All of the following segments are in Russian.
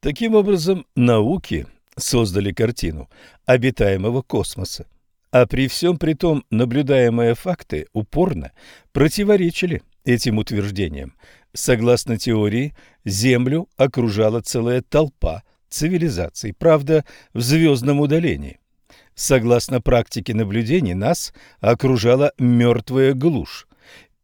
Таким образом, науки создали картину обитаемого космоса, а при всем при том наблюдаемые факты упорно противоречили этим утверждениям. Согласно теории, Землю окружала целая толпа цивилизаций, правда, в звездном удалении. Согласно практике наблюдений, нас окружала мертвая глушь.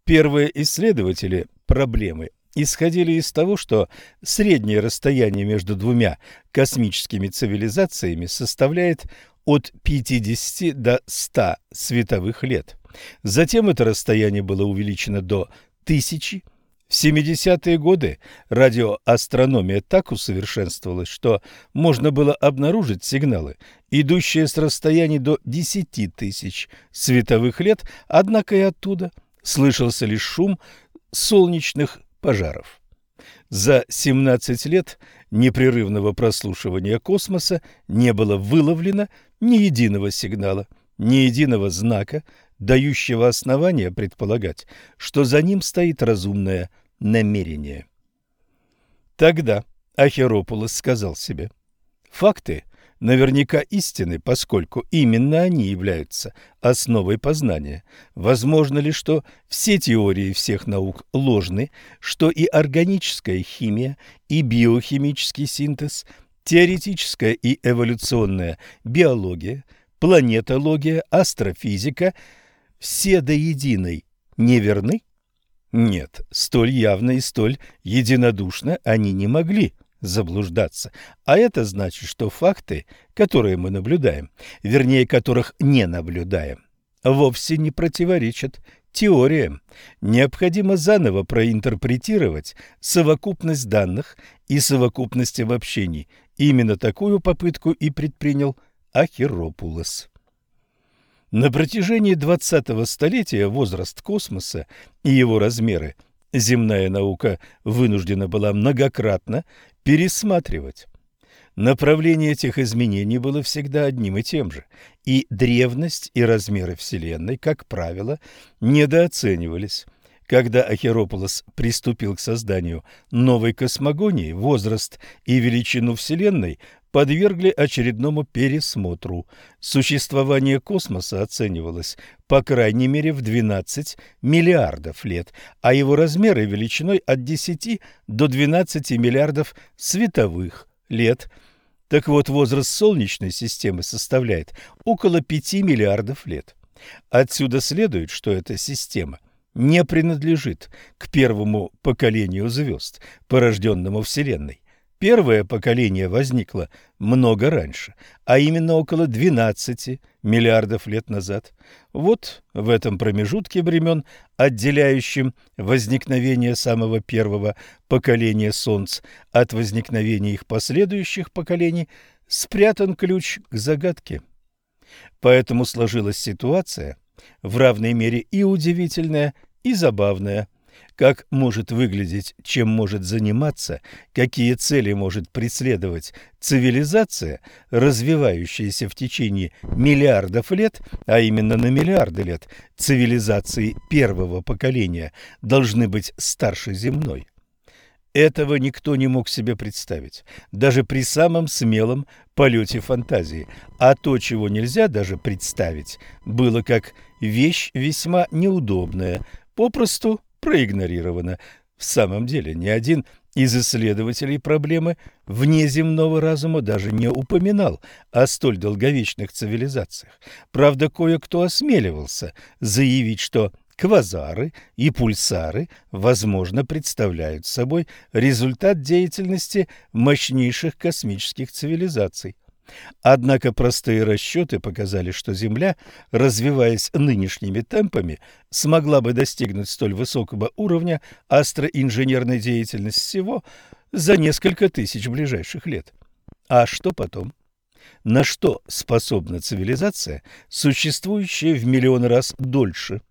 Первые исследователи проблемы исходили из того, что среднее расстояние между двумя космическими цивилизациями составляет от 50 до 100 световых лет. Затем это расстояние было увеличено до тысячи. В 70-е годы радиоастрономия так усовершенствовалась, что можно было обнаружить сигналы, идущие с расстояний до 10 тысяч световых лет, однако и оттуда слышался лишь шум солнечных пожаров. За 17 лет непрерывного прослушивания космоса не было выловлено ни единого сигнала, ни единого знака, дающего основания предполагать, что за ним стоит разумное намерение. Тогда Ахеропулос сказал себе, «Факты наверняка истины, поскольку именно они являются основой познания. Возможно ли, что все теории всех наук ложны, что и органическая химия, и биохимический синтез, теоретическая и эволюционная биология, планетология, астрофизика – все до единой неверны? Нет, столь явно и столь единодушно они не могли заблуждаться. А это значит, что факты, которые мы наблюдаем, вернее, которых не наблюдаем, вовсе не противоречат теориям. Необходимо заново проинтерпретировать совокупность данных и совокупность обобщений. Именно такую попытку и предпринял Ахиропулос. На протяжении 20-го столетия возраст космоса и его размеры земная наука вынуждена была многократно пересматривать. Направление этих изменений было всегда одним и тем же, и древность и размеры Вселенной, как правило, недооценивались. Когда Ахерополос приступил к созданию новой космогонии, возраст и величину Вселенной подвергли очередному пересмотру. Существование космоса оценивалось по крайней мере в 12 миллиардов лет, а его размеры величиной от 10 до 12 миллиардов световых лет. Так вот, возраст Солнечной системы составляет около 5 миллиардов лет. Отсюда следует, что эта система не принадлежит к первому поколению звезд, порожденному Вселенной. Первое поколение возникло много раньше, а именно около 12 миллиардов лет назад. Вот в этом промежутке времен, отделяющем возникновение самого первого поколения Солнц от возникновения их последующих поколений, спрятан ключ к загадке. Поэтому сложилась ситуация в равной мере и удивительная, и забавная – как может выглядеть, чем может заниматься, какие цели может преследовать цивилизация, развивающаяся в течение миллиардов лет, а именно на миллиарды лет, цивилизации первого поколения должны быть старше земной. Этого никто не мог себе представить, даже при самом смелом полете фантазии. А то, чего нельзя даже представить, было как вещь весьма неудобная, попросту проигнорировано. В самом деле, ни один из исследователей проблемы внеземного разума даже не упоминал о столь долговечных цивилизациях. Правда, кое-кто осмеливался заявить, что квазары и пульсары, возможно, представляют собой результат деятельности мощнейших космических цивилизаций. Однако простые расчеты показали, что Земля, развиваясь нынешними темпами, смогла бы достигнуть столь высокого уровня астроинженерной деятельности всего за несколько тысяч ближайших лет. А что потом? На что способна цивилизация, существующая в миллион раз дольше?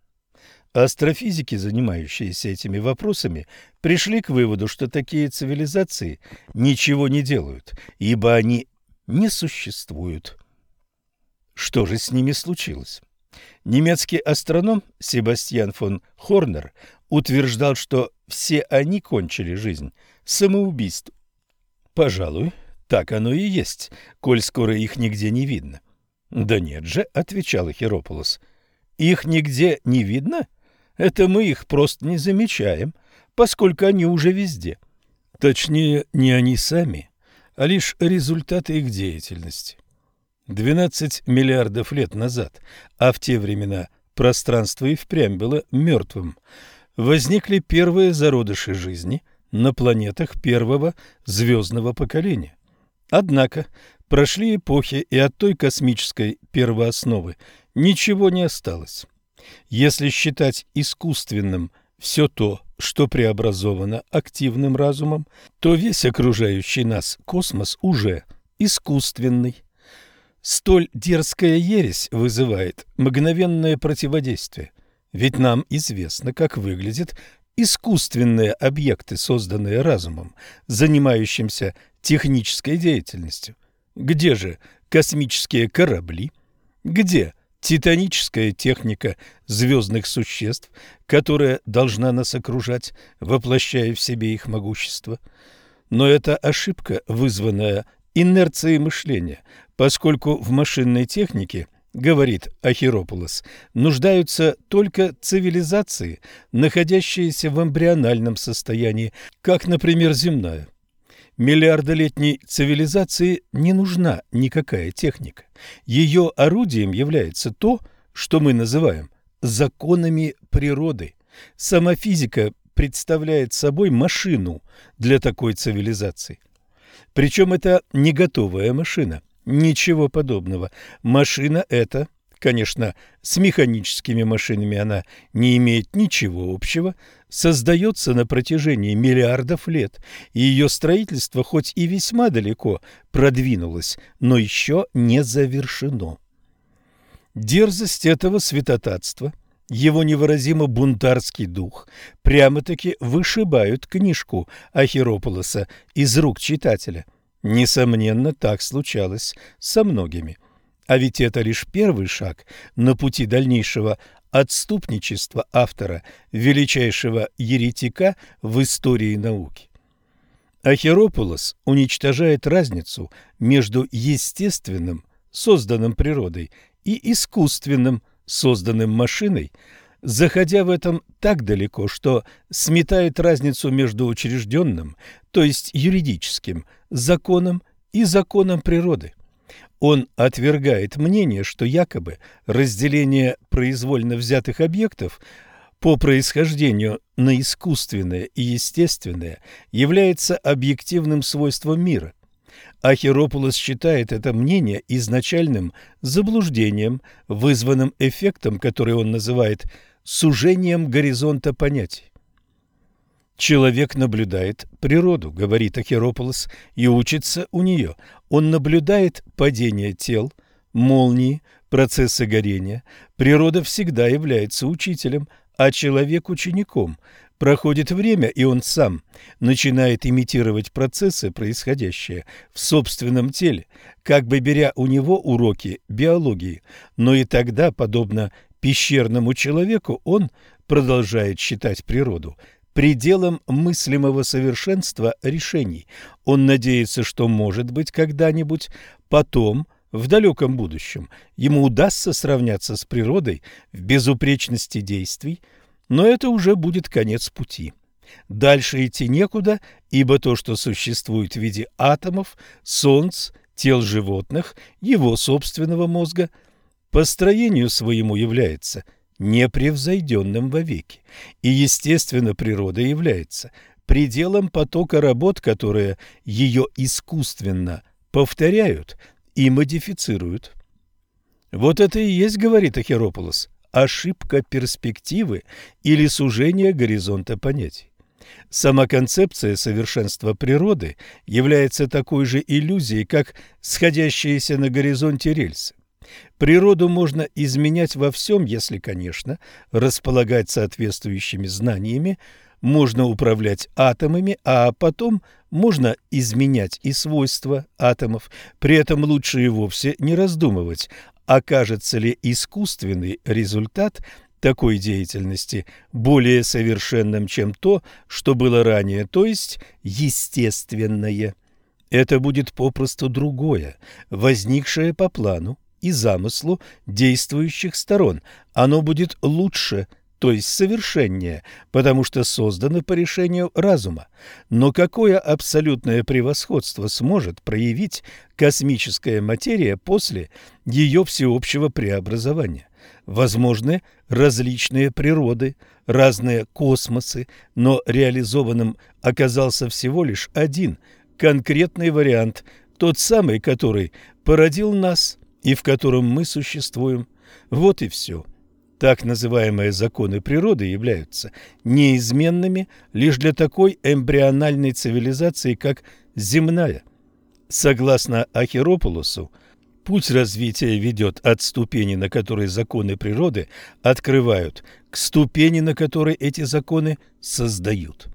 Астрофизики, занимающиеся этими вопросами, пришли к выводу, что такие цивилизации ничего не делают, ибо они не существуют. Что же с ними случилось? Немецкий астроном Себастьян фон Хорнер утверждал, что все они кончили жизнь самоубийством. Пожалуй, так оно и есть, коль скоро их нигде не видно. Да нет же, отвечал Херополос. Их нигде не видно? Это мы их просто не замечаем, поскольку они уже везде. Точнее, не они сами, а лишь результаты их деятельности. 12 миллиардов лет назад, а в те времена пространство и впрямь было мертвым, возникли первые зародыши жизни на планетах первого звездного поколения. Однако прошли эпохи, и от той космической первоосновы ничего не осталось. Если считать искусственным все то, что преобразовано активным разумом, то весь окружающий нас космос уже искусственный. Столь дерзкая ересь вызывает мгновенное противодействие, ведь нам известно, как выглядят искусственные объекты, созданные разумом, занимающимся технической деятельностью. Где же космические корабли? Где титаническая техника звездных существ, которая должна нас окружать, воплощая в себе их могущество? Но это ошибка, вызванная инерцией мышления, поскольку в машинной технике, говорит Ахирополос, нуждаются только цивилизации, находящиеся в эмбриональном состоянии, как, например, земная. Миллиардолетней цивилизации не нужна никакая техника. Ее орудием является то, что мы называем законами природы. Сама физика представляет собой машину для такой цивилизации. Причем это не готовая машина, ничего подобного. Машина это конечно, с механическими машинами она не имеет ничего общего, создается на протяжении миллиардов лет, и ее строительство хоть и весьма далеко продвинулось, но еще не завершено. Дерзость этого святотатства, его невыразимо бунтарский дух, прямо-таки вышибают книжку Ахирополоса из рук читателя. Несомненно, так случалось со многими. А ведь это лишь первый шаг на пути дальнейшего отступничества автора, величайшего еретика в истории науки. Ахерополос уничтожает разницу между естественным, созданным природой, и искусственным, созданным машиной, заходя в этом так далеко, что сметает разницу между учрежденным, то есть юридическим, законом и законом природы. Он отвергает мнение, что якобы разделение произвольно взятых объектов по происхождению на искусственное и естественное является объективным свойством мира. Ахиропулос считает это мнение изначальным заблуждением, вызванным эффектом, который он называет сужением горизонта понятий. Человек наблюдает природу, говорит Ахерополос, и учится у нее. Он наблюдает падение тел, молнии, процессы горения. Природа всегда является учителем, а человек учеником. Проходит время, и он сам начинает имитировать процессы, происходящие в собственном теле, как бы беря у него уроки биологии. Но и тогда, подобно пещерному человеку, он продолжает считать природу пределом мыслимого совершенства решений. Он надеется, что, может быть, когда-нибудь потом, в далеком будущем, ему удастся сравняться с природой в безупречности действий, но это уже будет конец пути. Дальше идти некуда, ибо то, что существует в виде атомов, солнц, тел животных, его собственного мозга, по строению своему является – непревзойденным вовеки, и, естественно, природа является пределом потока работ, которые ее искусственно повторяют и модифицируют. Вот это и есть, говорит Ахерополос, ошибка перспективы или сужение горизонта понятий. Сама концепция совершенства природы является такой же иллюзией, как сходящиеся на горизонте рельсы. Природу можно изменять во всем, если, конечно, располагать соответствующими знаниями, можно управлять атомами, а потом можно изменять и свойства атомов. При этом лучше и вовсе не раздумывать, окажется ли искусственный результат такой деятельности более совершенным, чем то, что было ранее, то есть естественное. Это будет попросту другое, возникшее по плану и замыслу действующих сторон. Оно будет лучше, то есть совершеннее, потому что создано по решению разума. Но какое абсолютное превосходство сможет проявить космическая материя после ее всеобщего преобразования? Возможны различные природы, разные космосы, но реализованным оказался всего лишь один конкретный вариант, тот самый, который породил нас и в котором мы существуем. Вот и все. Так называемые законы природы являются неизменными лишь для такой эмбриональной цивилизации, как земная. Согласно Ахирополосу, путь развития ведет от ступени, на которой законы природы открывают, к ступени, на которой эти законы создают.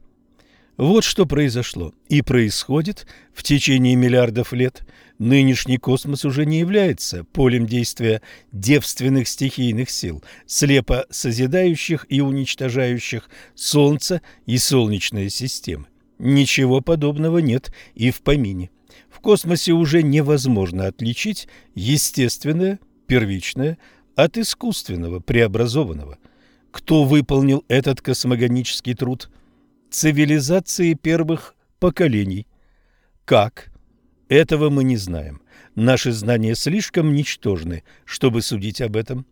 Вот что произошло и происходит в течение миллиардов лет. Нынешний космос уже не является полем действия девственных стихийных сил, слепо созидающих и уничтожающих Солнце и Солнечные системы. Ничего подобного нет и в помине. В космосе уже невозможно отличить естественное, первичное, от искусственного, преобразованного. Кто выполнил этот космогонический труд? Цивилизации первых поколений. Как? Этого мы не знаем. Наши знания слишком ничтожны, чтобы судить об этом.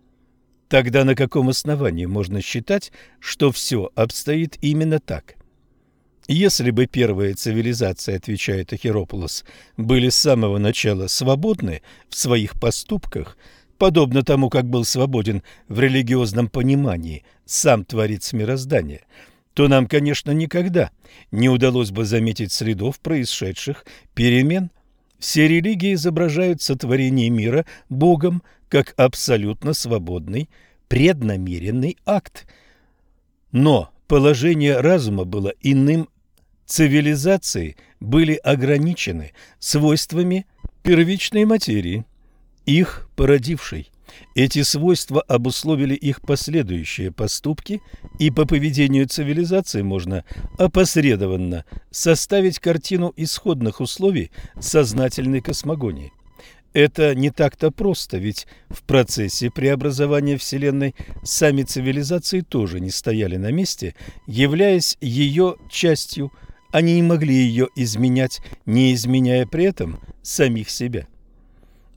Тогда на каком основании можно считать, что все обстоит именно так? Если бы первые цивилизации, отвечает Ахирополос, были с самого начала свободны в своих поступках, подобно тому, как был свободен в религиозном понимании сам Творец мироздания – то нам, конечно, никогда не удалось бы заметить следов происшедших перемен. Все религии изображают сотворение мира Богом как абсолютно свободный, преднамеренный акт. Но положение разума было иным. Цивилизации были ограничены свойствами первичной материи, их породившей. Эти свойства обусловили их последующие поступки, и по поведению цивилизации можно опосредованно составить картину исходных условий сознательной космогонии. Это не так-то просто, ведь в процессе преобразования Вселенной сами цивилизации тоже не стояли на месте, являясь ее частью, они не могли ее изменять, не изменяя при этом самих себя.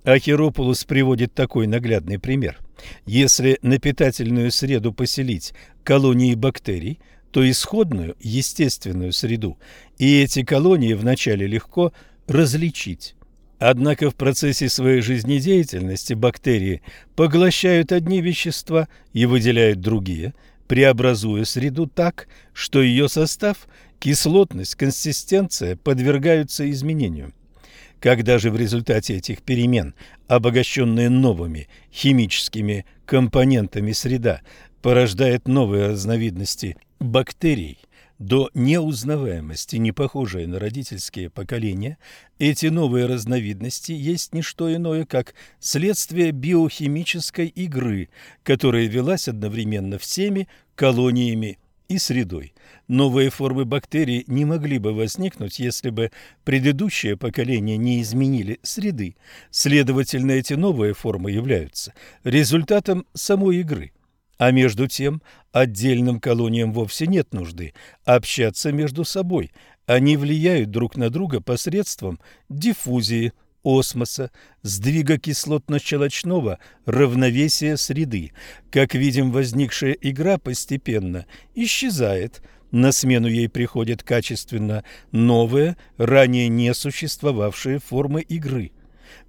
Ахиропулус приводит такой наглядный пример. Если на питательную среду поселить колонии бактерий, то исходную естественную среду и эти колонии вначале легко различить. Однако в процессе своей жизнедеятельности бактерии поглощают одни вещества и выделяют другие, преобразуя среду так, что ее состав, кислотность, консистенция подвергаются изменению. Когда же в результате этих перемен, обогащенная новыми химическими компонентами среда, порождает новые разновидности бактерий, до неузнаваемости, не похожие на родительские поколения, эти новые разновидности есть не что иное, как следствие биохимической игры, которая велась одновременно всеми колониями и средой. Новые формы бактерий не могли бы возникнуть, если бы предыдущее поколение не изменили среды. Следовательно, эти новые формы являются результатом самой игры. А между тем, отдельным колониям вовсе нет нужды общаться между собой. Они влияют друг на друга посредством диффузии, осмоса, сдвига кислотно-щелочного равновесия среды. Как видим, возникшая игра постепенно исчезает. На смену ей приходят качественно новые, ранее не существовавшие формы игры.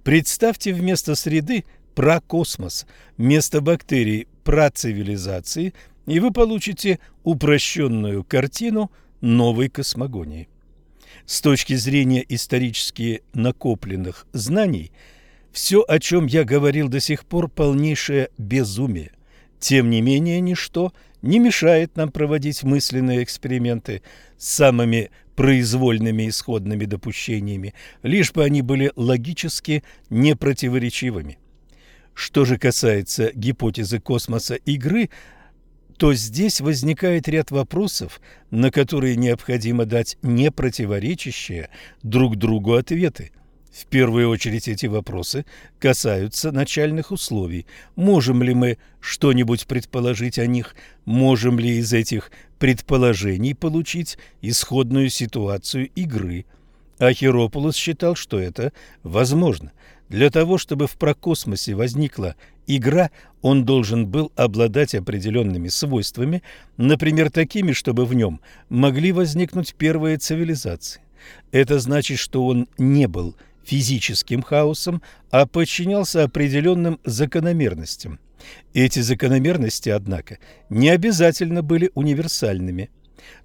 Представьте вместо среды прокосмос, вместо бактерий процивилизации, и вы получите упрощенную картину новой космогонии. С точки зрения исторически накопленных знаний, все, о чем я говорил до сих пор, полнейшее безумие. Тем не менее, ничто не мешает нам проводить мысленные эксперименты с самыми произвольными исходными допущениями, лишь бы они были логически непротиворечивыми. Что же касается гипотезы космоса игры – то здесь возникает ряд вопросов, на которые необходимо дать непротиворечащие друг другу ответы. В первую очередь эти вопросы касаются начальных условий. Можем ли мы что-нибудь предположить о них? Можем ли из этих предположений получить исходную ситуацию игры? Ахирополос считал, что это возможно. Для того, чтобы в прокосмосе возникла игра, он должен был обладать определенными свойствами, например, такими, чтобы в нем могли возникнуть первые цивилизации. Это значит, что он не был физическим хаосом, а подчинялся определенным закономерностям. Эти закономерности, однако, не обязательно были универсальными,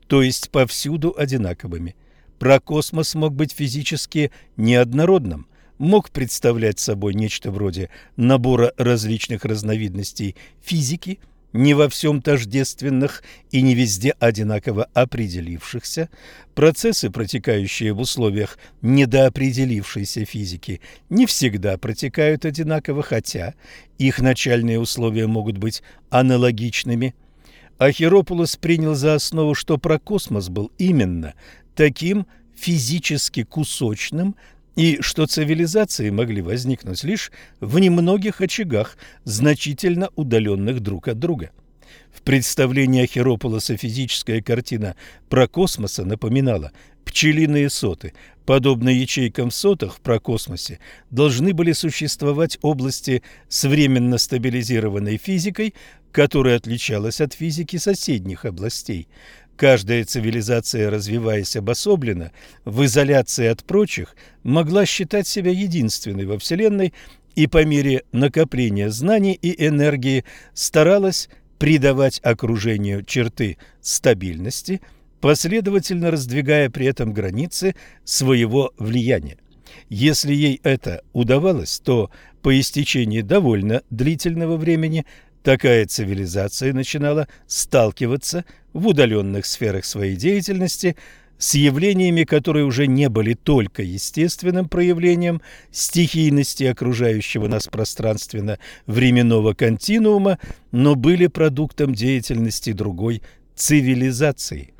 то есть повсюду одинаковыми. Прокосмос мог быть физически неоднородным, мог представлять собой нечто вроде набора различных разновидностей физики – не во всем тождественных и не везде одинаково определившихся, процессы, протекающие в условиях недоопределившейся физики, не всегда протекают одинаково, хотя их начальные условия могут быть аналогичными. Ахиропулос принял за основу, что про космос был именно таким физически кусочным, и что цивилизации могли возникнуть лишь в немногих очагах, значительно удаленных друг от друга. В представлении Ахирополоса физическая картина про космоса напоминала пчелиные соты. Подобно ячейкам в сотах в прокосмосе должны были существовать области с временно стабилизированной физикой, которая отличалась от физики соседних областей. Каждая цивилизация, развиваясь обособленно, в изоляции от прочих, могла считать себя единственной во Вселенной и по мере накопления знаний и энергии старалась придавать окружению черты стабильности, последовательно раздвигая при этом границы своего влияния. Если ей это удавалось, то по истечении довольно длительного времени такая цивилизация начинала сталкиваться в удаленных сферах своей деятельности с явлениями, которые уже не были только естественным проявлением стихийности окружающего нас пространственно-временного континуума, но были продуктом деятельности другой цивилизации.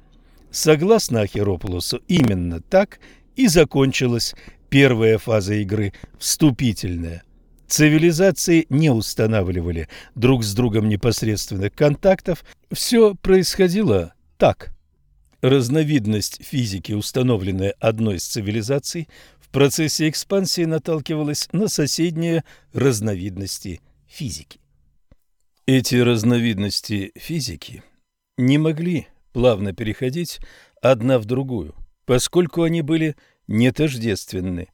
Согласно Ахирополосу, именно так и закончилась первая фаза игры – вступительная. Цивилизации не устанавливали друг с другом непосредственных контактов. Все происходило так. Разновидность физики, установленная одной из цивилизаций, в процессе экспансии наталкивалась на соседние разновидности физики. Эти разновидности физики не могли плавно переходить одна в другую, поскольку они были нетождественны,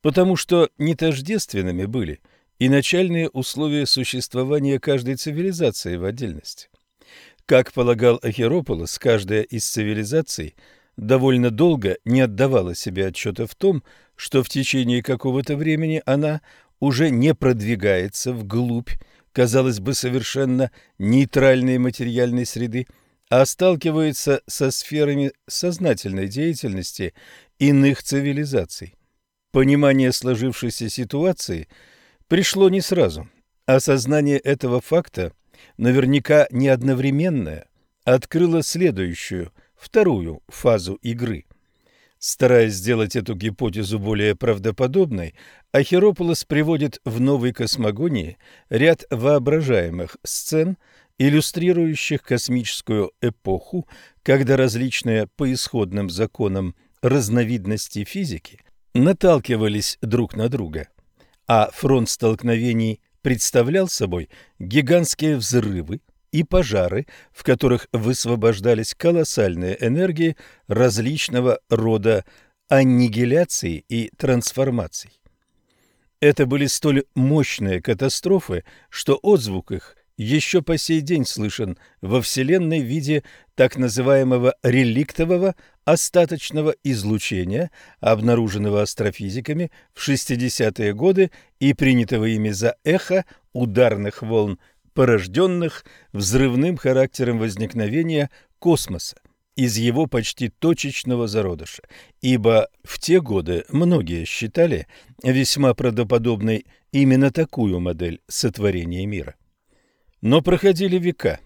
потому что нетождественными были – и начальные условия существования каждой цивилизации в отдельности. Как полагал Ахирополос, каждая из цивилизаций довольно долго не отдавала себе отчета в том, что в течение какого-то времени она уже не продвигается вглубь, казалось бы, совершенно нейтральной материальной среды, а сталкивается со сферами сознательной деятельности иных цивилизаций. Понимание сложившейся ситуации – пришло не сразу. Осознание этого факта, наверняка не одновременное, открыло следующую, вторую фазу игры. Стараясь сделать эту гипотезу более правдоподобной, Ахирополос приводит в новой космогонии ряд воображаемых сцен, иллюстрирующих космическую эпоху, когда различные по исходным законам разновидности физики наталкивались друг на друга – а фронт столкновений представлял собой гигантские взрывы и пожары, в которых высвобождались колоссальные энергии различного рода аннигиляций и трансформаций. Это были столь мощные катастрофы, что отзвук их еще по сей день слышен во Вселенной в виде так называемого реликтового остаточного излучения, обнаруженного астрофизиками в 60-е годы и принятого ими за эхо ударных волн, порожденных взрывным характером возникновения космоса из его почти точечного зародыша, ибо в те годы многие считали весьма правдоподобной именно такую модель сотворения мира. Но проходили века,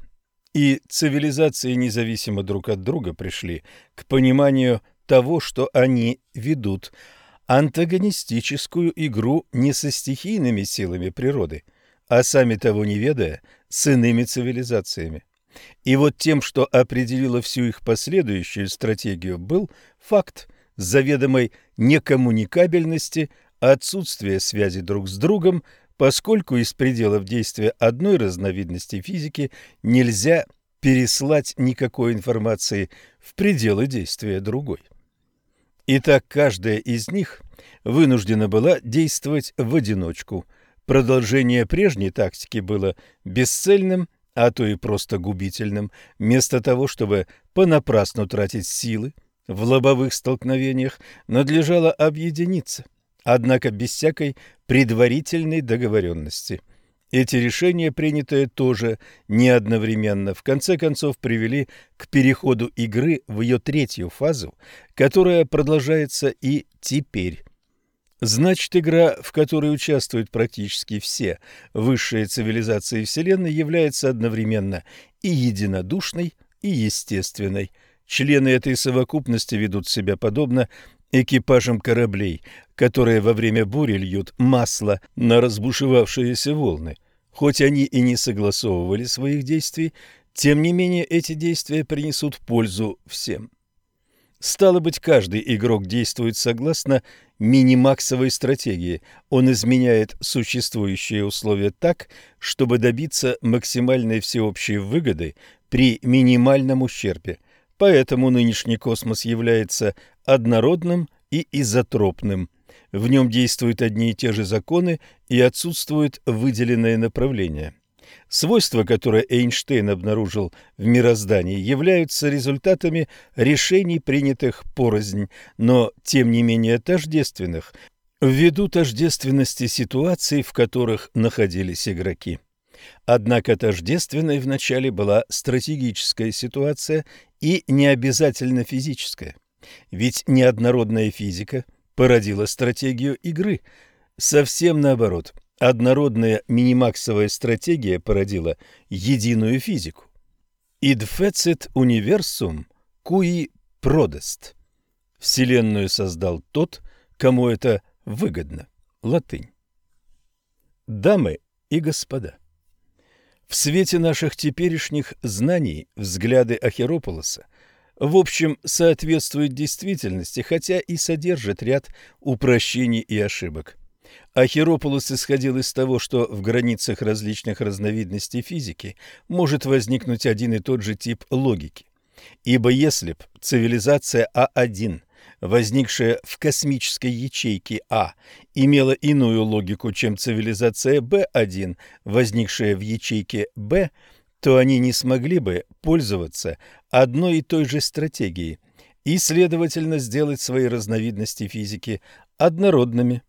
и цивилизации независимо друг от друга пришли к пониманию того, что они ведут антагонистическую игру не со стихийными силами природы, а сами того не ведая, с иными цивилизациями. И вот тем, что определило всю их последующую стратегию, был факт заведомой некоммуникабельности, отсутствия связи друг с другом, поскольку из пределов действия одной разновидности физики нельзя переслать никакой информации в пределы действия другой. Итак, каждая из них вынуждена была действовать в одиночку. Продолжение прежней тактики было бесцельным а то и просто губительным, вместо того, чтобы понапрасну тратить силы в лобовых столкновениях, надлежало объединиться, однако без всякой предварительной договоренности. Эти решения, принятые тоже не одновременно, в конце концов привели к переходу игры в ее третью фазу, которая продолжается и теперь. Значит, игра, в которой участвуют практически все высшие цивилизации Вселенной, является одновременно и единодушной, и естественной. Члены этой совокупности ведут себя подобно экипажам кораблей, которые во время бури льют масло на разбушевавшиеся волны. Хоть они и не согласовывали своих действий, тем не менее эти действия принесут пользу всем. Стало быть, каждый игрок действует согласно минимаксовой стратегии. Он изменяет существующие условия так, чтобы добиться максимальной всеобщей выгоды при минимальном ущербе. Поэтому нынешний космос является однородным и изотропным. В нем действуют одни и те же законы и отсутствует выделенное направление. Свойства, которые Эйнштейн обнаружил в мироздании, являются результатами решений, принятых порознь, но тем не менее тождественных, ввиду тождественности ситуаций, в которых находились игроки. Однако тождественной вначале была стратегическая ситуация и не обязательно физическая. Ведь неоднородная физика породила стратегию игры. Совсем наоборот – Однородная минимаксовая стратегия породила единую физику. Fecit universum cui prodest. Вселенную создал тот, кому это выгодно. Латынь. Дамы и господа, в свете наших теперешних знаний взгляды Ахерополоса в общем соответствуют действительности, хотя и содержат ряд упрощений и ошибок. Ахирополос исходил из того, что в границах различных разновидностей физики может возникнуть один и тот же тип логики. Ибо если б цивилизация А1, возникшая в космической ячейке А, имела иную логику, чем цивилизация Б1, возникшая в ячейке Б, то они не смогли бы пользоваться одной и той же стратегией и, следовательно, сделать свои разновидности физики однородными.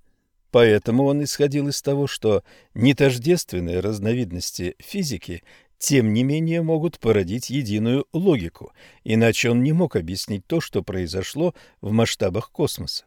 Поэтому он исходил из того, что нетождественные разновидности физики тем не менее могут породить единую логику, иначе он не мог объяснить то, что произошло в масштабах космоса.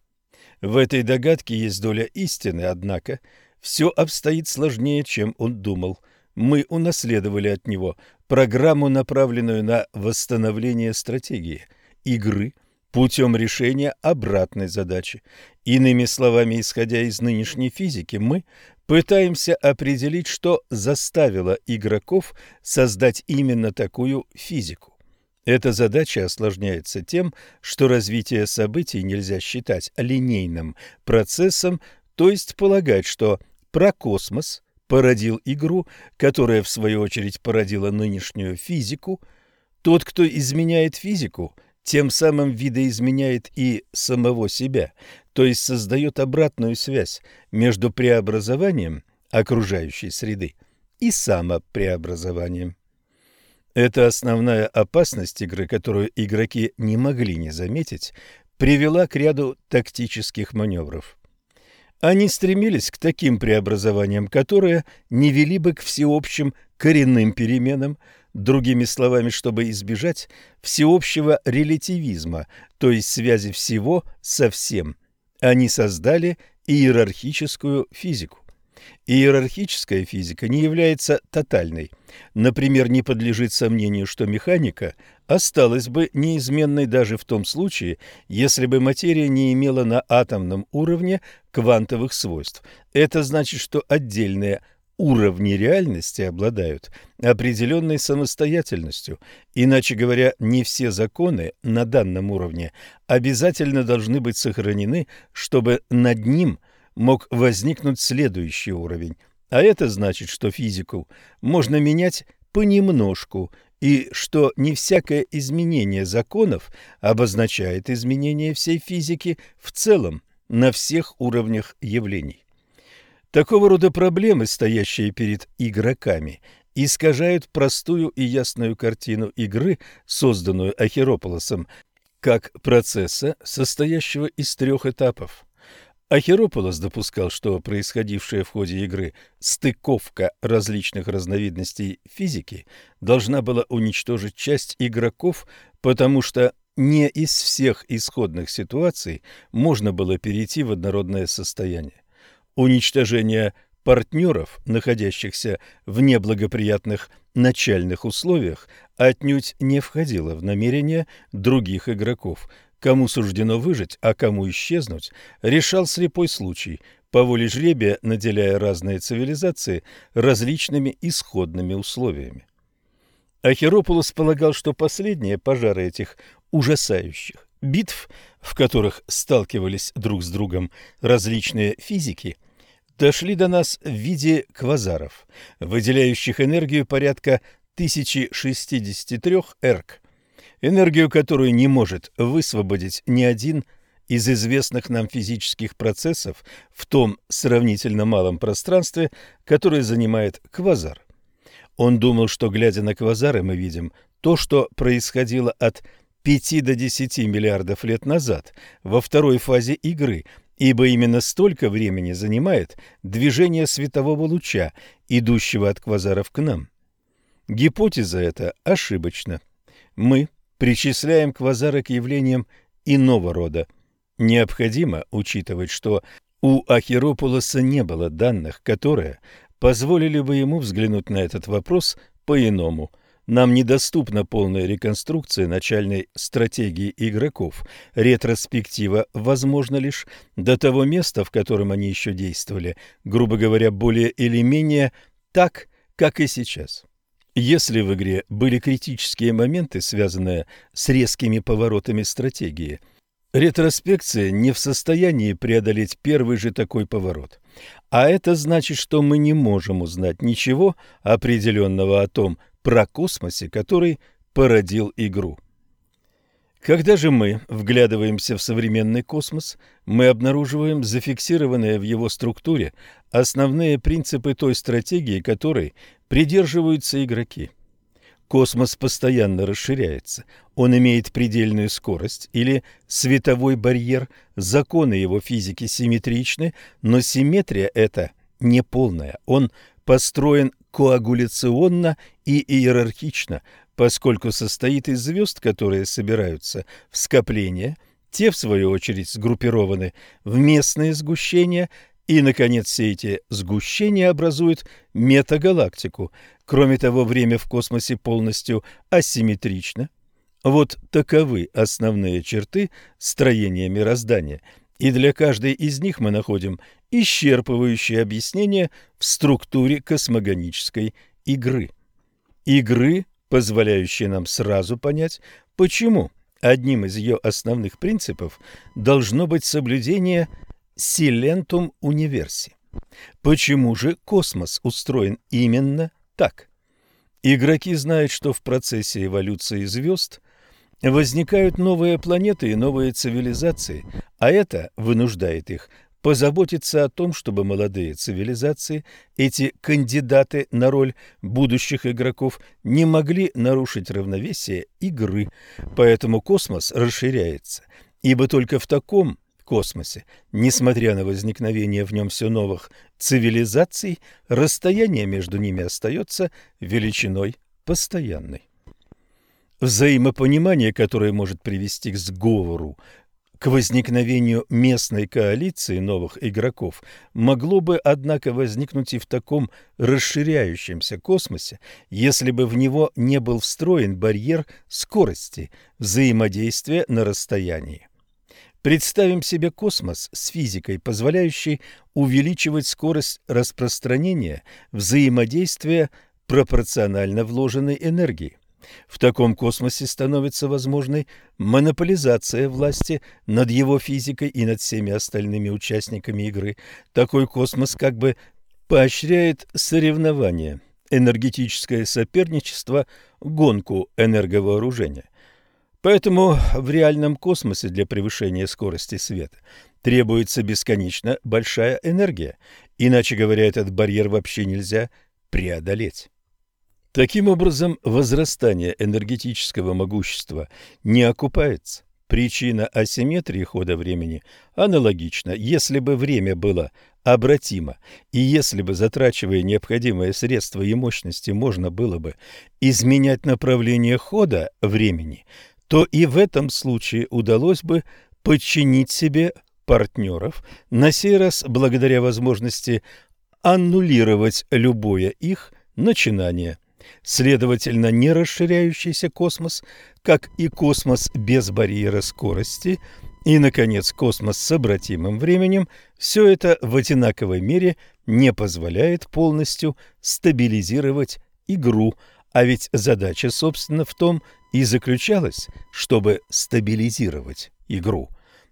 В этой догадке есть доля истины, однако все обстоит сложнее, чем он думал. Мы унаследовали от него программу, направленную на восстановление стратегии игры – путем решения обратной задачи. Иными словами, исходя из нынешней физики, мы пытаемся определить, что заставило игроков создать именно такую физику. Эта задача осложняется тем, что развитие событий нельзя считать линейным процессом, то есть полагать, что прокосмос породил игру, которая в свою очередь породила нынешнюю физику. Тот, кто изменяет физику – тем самым видоизменяет и самого себя, то есть создает обратную связь между преобразованием окружающей среды и самопреобразованием. Это основная опасность игры, которую игроки не могли не заметить, привела к ряду тактических маневров. Они стремились к таким преобразованиям, которые не вели бы к всеобщим коренным переменам, Другими словами, чтобы избежать всеобщего релятивизма, то есть связи всего со всем, они создали иерархическую физику. Иерархическая физика не является тотальной. Например, не подлежит сомнению, что механика осталась бы неизменной даже в том случае, если бы материя не имела на атомном уровне квантовых свойств. Это значит, что отдельные уровни реальности обладают определенной самостоятельностью. Иначе говоря, не все законы на данном уровне обязательно должны быть сохранены, чтобы над ним мог возникнуть следующий уровень. А это значит, что физику можно менять понемножку, и что не всякое изменение законов обозначает изменение всей физики в целом на всех уровнях явлений. Такого рода проблемы, стоящие перед игроками, искажают простую и ясную картину игры, созданную Ахерополосом, как процесса, состоящего из трех этапов. Ахерополос допускал, что происходившая в ходе игры стыковка различных разновидностей физики должна была уничтожить часть игроков, потому что не из всех исходных ситуаций можно было перейти в однородное состояние. Уничтожение партнеров, находящихся в неблагоприятных начальных условиях, отнюдь не входило в намерения других игроков – Кому суждено выжить, а кому исчезнуть, решал слепой случай, по воле жребия наделяя разные цивилизации различными исходными условиями. Ахеропулос полагал, что последние пожары этих ужасающих битв, в которых сталкивались друг с другом различные физики, дошли до нас в виде квазаров, выделяющих энергию порядка 1063 эрк, энергию которую не может высвободить ни один из известных нам физических процессов в том сравнительно малом пространстве, которое занимает квазар. Он думал, что, глядя на квазары, мы видим то, что происходило от 5 до 10 миллиардов лет назад, во второй фазе игры, ибо именно столько времени занимает движение светового луча, идущего от квазаров к нам. Гипотеза эта ошибочна. Мы причисляем квазары к явлениям иного рода. Необходимо учитывать, что у Ахиропулоса не было данных, которые позволили бы ему взглянуть на этот вопрос по-иному. Нам недоступна полная реконструкция начальной стратегии игроков. Ретроспектива возможна лишь до того места, в котором они еще действовали, грубо говоря, более или менее так, как и сейчас. Если в игре были критические моменты, связанные с резкими поворотами стратегии, ретроспекция не в состоянии преодолеть первый же такой поворот. А это значит, что мы не можем узнать ничего определенного о том про космосе, который породил игру. Когда же мы вглядываемся в современный космос, мы обнаруживаем зафиксированные в его структуре основные принципы той стратегии, которой придерживаются игроки. Космос постоянно расширяется, он имеет предельную скорость или световой барьер, законы его физики симметричны, но симметрия эта неполная, он построен коагуляционно и иерархично, поскольку состоит из звезд, которые собираются в скопления, те, в свою очередь, сгруппированы в местные сгущения, и, наконец, все эти сгущения образуют метагалактику. Кроме того, время в космосе полностью асимметрично. Вот таковы основные черты строения мироздания, и для каждой из них мы находим исчерпывающее объяснение в структуре космогонической игры. Игры позволяющее нам сразу понять, почему одним из ее основных принципов должно быть соблюдение «силентум универси». Почему же космос устроен именно так? Игроки знают, что в процессе эволюции звезд возникают новые планеты и новые цивилизации, а это вынуждает их позаботиться о том, чтобы молодые цивилизации, эти кандидаты на роль будущих игроков, не могли нарушить равновесие игры. Поэтому космос расширяется, ибо только в таком космосе, несмотря на возникновение в нем все новых цивилизаций, расстояние между ними остается величиной постоянной. Взаимопонимание, которое может привести к сговору к возникновению местной коалиции новых игроков могло бы, однако, возникнуть и в таком расширяющемся космосе, если бы в него не был встроен барьер скорости взаимодействия на расстоянии. Представим себе космос с физикой, позволяющей увеличивать скорость распространения взаимодействия пропорционально вложенной энергии. В таком космосе становится возможной монополизация власти над его физикой и над всеми остальными участниками игры. Такой космос как бы поощряет соревнования, энергетическое соперничество, гонку энерговооружения. Поэтому в реальном космосе для превышения скорости света требуется бесконечно большая энергия, иначе говоря, этот барьер вообще нельзя преодолеть. Таким образом, возрастание энергетического могущества не окупается. Причина асимметрии хода времени аналогична. Если бы время было обратимо, и если бы, затрачивая необходимые средства и мощности, можно было бы изменять направление хода времени, то и в этом случае удалось бы подчинить себе партнеров, на сей раз благодаря возможности аннулировать любое их начинание. Следовательно, не расширяющийся космос, как и космос без барьера скорости, и, наконец, космос с обратимым временем, все это в одинаковой мере не позволяет полностью стабилизировать игру, а ведь задача, собственно, в том и заключалась, чтобы стабилизировать игру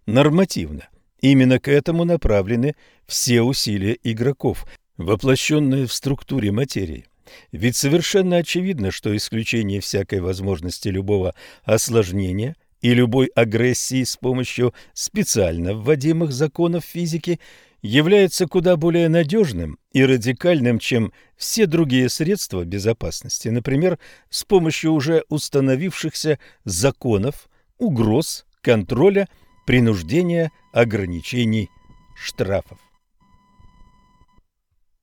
нормативно. Именно к этому направлены все усилия игроков, воплощенные в структуре материи. Ведь совершенно очевидно, что исключение всякой возможности любого осложнения и любой агрессии с помощью специально вводимых законов физики является куда более надежным и радикальным, чем все другие средства безопасности, например, с помощью уже установившихся законов, угроз, контроля, принуждения, ограничений, штрафов.